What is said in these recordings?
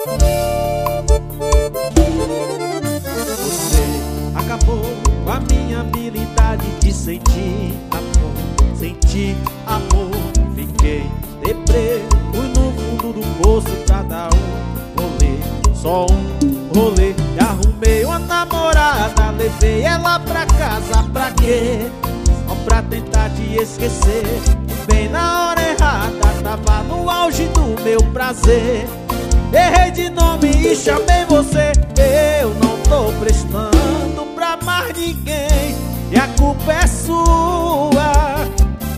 Você acabou com a minha habilidade de sentir amor, sentir amor. Fiquei deprê, fui no fundo do poço pra dar um rolê, só um rolê. E arrumei uma namorada, levei ela pra casa pra quê? Só pra tentar te esquecer. Bem na hora errada, tava no auge do meu prazer. Errei de nome e chamei você. Eu não tô prestando pra mais ninguém. E a culpa é sua.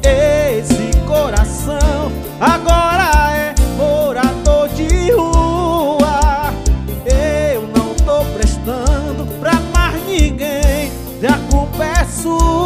Esse coração agora é morador de rua. Eu não tô prestando pra mais ninguém. E a culpa é sua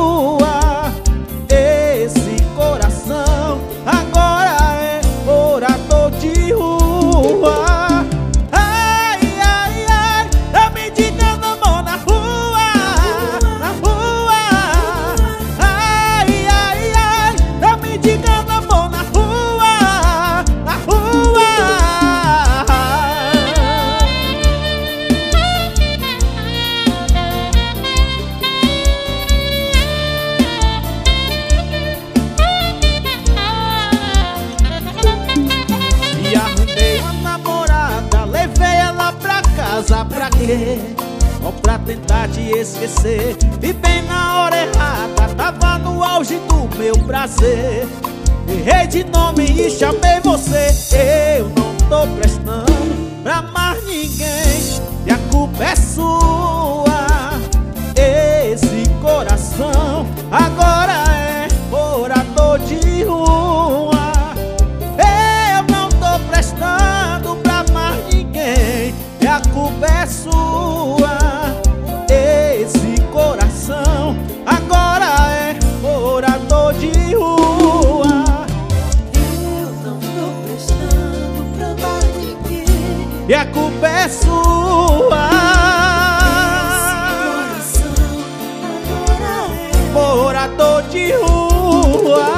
pra casa pra quê? Só pra tentar te esquecer. Bem na hora errada, tava no auge do meu prazer. Errei de nome e chamei você. Eu não tô prestando e a culpa é sua. Morador de rua.